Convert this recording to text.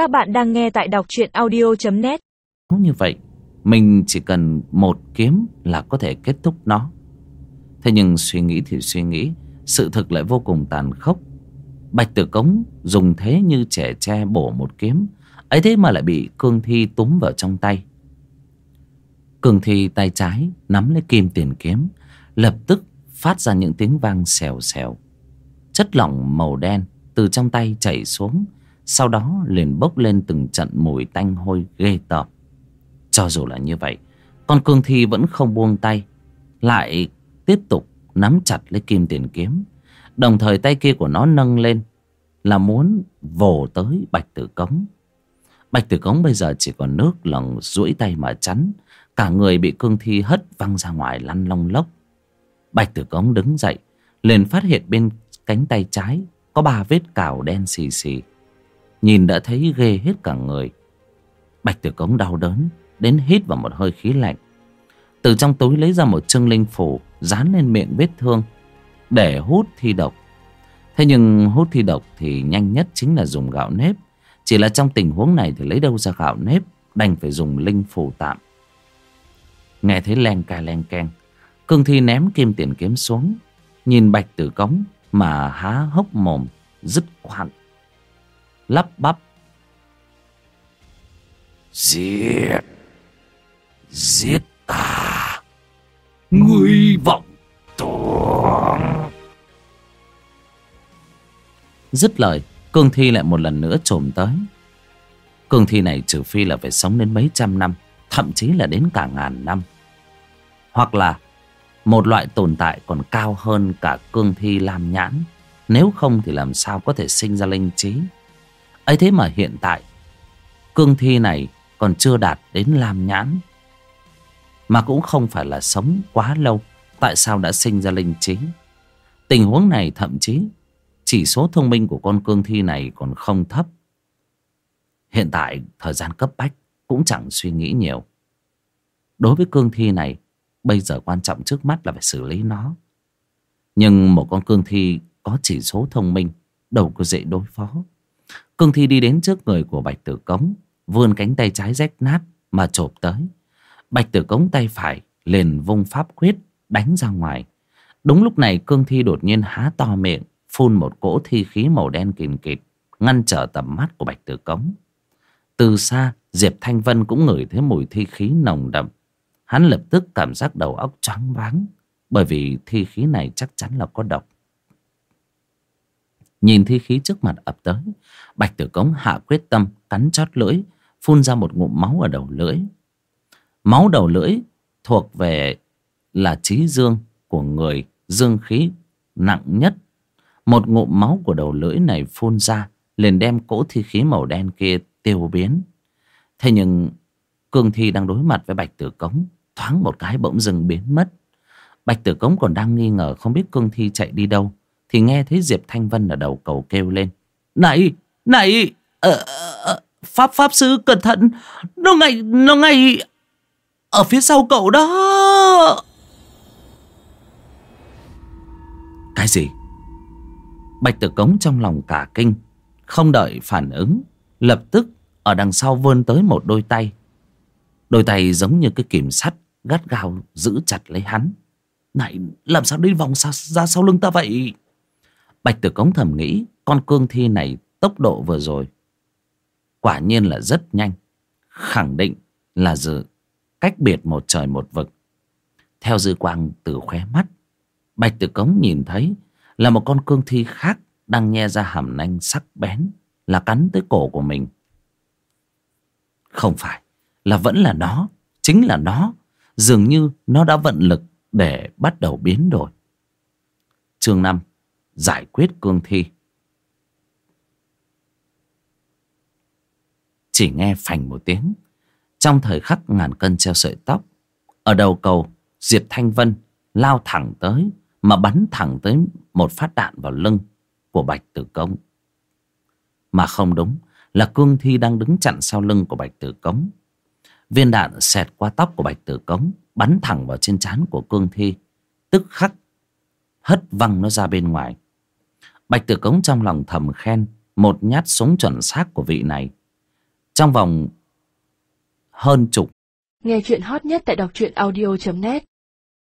Các bạn đang nghe tại đọc truyện audio.net Như vậy, Mình chỉ cần một kiếm là có thể kết thúc nó. Thế nhưng suy nghĩ thì suy nghĩ, Sự thực lại vô cùng tàn khốc. Bạch tử cống dùng thế như trẻ tre bổ một kiếm, ấy thế mà lại bị cương thi túm vào trong tay. Cương thi tay trái nắm lấy kim tiền kiếm, lập tức phát ra những tiếng vang xèo xèo. Chất lỏng màu đen từ trong tay chảy xuống sau đó liền bốc lên từng trận mùi tanh hôi ghê tởm. Cho dù là như vậy, con cương thi vẫn không buông tay, lại tiếp tục nắm chặt lấy kim tiền kiếm. Đồng thời tay kia của nó nâng lên, là muốn vồ tới bạch tử cống. Bạch tử cống bây giờ chỉ còn nước lòng duỗi tay mà chắn, cả người bị cương thi hất văng ra ngoài lăn long lốc. Bạch tử cống đứng dậy, liền phát hiện bên cánh tay trái có ba vết cào đen xì xì nhìn đã thấy ghê hết cả người. Bạch tử cống đau đớn, đến hít vào một hơi khí lạnh. Từ trong túi lấy ra một chân linh phủ, dán lên miệng vết thương. Để hút thi độc. Thế nhưng hút thi độc thì nhanh nhất chính là dùng gạo nếp. Chỉ là trong tình huống này thì lấy đâu ra gạo nếp, đành phải dùng linh phủ tạm. Nghe thấy len ca len keng, cương thi ném kim tiền kiếm xuống. Nhìn bạch tử cống mà há hốc mồm, dứt khoát lắp bắp. Giết. Giết ta. Ngươi vọng tưởng. Dứt lời cương thi lại một lần nữa trồm tới. Cương thi này trừ phi là phải sống đến mấy trăm năm thậm chí là đến cả ngàn năm. Hoặc là một loại tồn tại còn cao hơn cả cương thi lam nhãn. Nếu không thì làm sao có thể sinh ra linh trí ấy thế mà hiện tại, cương thi này còn chưa đạt đến lam nhãn. Mà cũng không phải là sống quá lâu, tại sao đã sinh ra linh trí? Tình huống này thậm chí chỉ số thông minh của con cương thi này còn không thấp. Hiện tại thời gian cấp bách cũng chẳng suy nghĩ nhiều. Đối với cương thi này, bây giờ quan trọng trước mắt là phải xử lý nó. Nhưng một con cương thi có chỉ số thông minh, đâu có dễ đối phó cương thi đi đến trước người của bạch tử cống, vươn cánh tay trái rách nát mà chộp tới. Bạch tử cống tay phải liền vung pháp quyết đánh ra ngoài. Đúng lúc này cương thi đột nhiên há to miệng, phun một cỗ thi khí màu đen kìm kịt, ngăn trở tầm mắt của bạch tử cống. Từ xa, diệp thanh vân cũng ngửi thấy mùi thi khí nồng đậm. Hắn lập tức cảm giác đầu óc choáng váng, bởi vì thi khí này chắc chắn là có độc nhìn thi khí trước mặt ập tới, bạch tử cống hạ quyết tâm cắn chót lưỡi, phun ra một ngụm máu ở đầu lưỡi. Máu đầu lưỡi thuộc về là trí dương của người dương khí nặng nhất. Một ngụm máu của đầu lưỡi này phun ra, liền đem cỗ thi khí màu đen kia tiêu biến. Thế nhưng, cương thi đang đối mặt với bạch tử cống, thoáng một cái bỗng dừng biến mất. Bạch tử cống còn đang nghi ngờ không biết cương thi chạy đi đâu thì nghe thấy diệp thanh vân ở đầu cầu kêu lên. Này này ờ, ờ, pháp pháp sư cẩn thận nó ngay nó ngay ở phía sau cậu đó. Cái gì? Bạch tử cống trong lòng cả kinh không đợi phản ứng lập tức ở đằng sau vươn tới một đôi tay. Đôi tay giống như cái kìm sắt gắt gao giữ chặt lấy hắn. Này làm sao đi vòng ra sau lưng ta vậy? Bạch tử cống thầm nghĩ, con cương thi này tốc độ vừa rồi. Quả nhiên là rất nhanh. Khẳng định là dự cách biệt một trời một vực. Theo dư quang từ khóe mắt, bạch tử cống nhìn thấy là một con cương thi khác đang nhe ra hàm nanh sắc bén, là cắn tới cổ của mình. Không phải, là vẫn là nó, chính là nó. Dường như nó đã vận lực để bắt đầu biến đổi. Chương năm giải quyết cương thi. Chỉ nghe phành một tiếng, trong thời khắc ngàn cân treo sợi tóc, ở đầu cầu, diệp thanh vân lao thẳng tới, mà bắn thẳng tới một phát đạn vào lưng của bạch tử công mà không đúng là cương thi đang đứng chặn sau lưng của bạch tử cống. Viên đạn xẹt qua tóc của bạch tử cống, bắn thẳng vào trên trán của cương thi, tức khắc hất văng nó ra bên ngoài. Bạch Tử Cống trong lòng thầm khen, một nhát súng chuẩn xác của vị này. Trong vòng hơn chục. Nghe chuyện hot nhất tại đọc truyện audio.net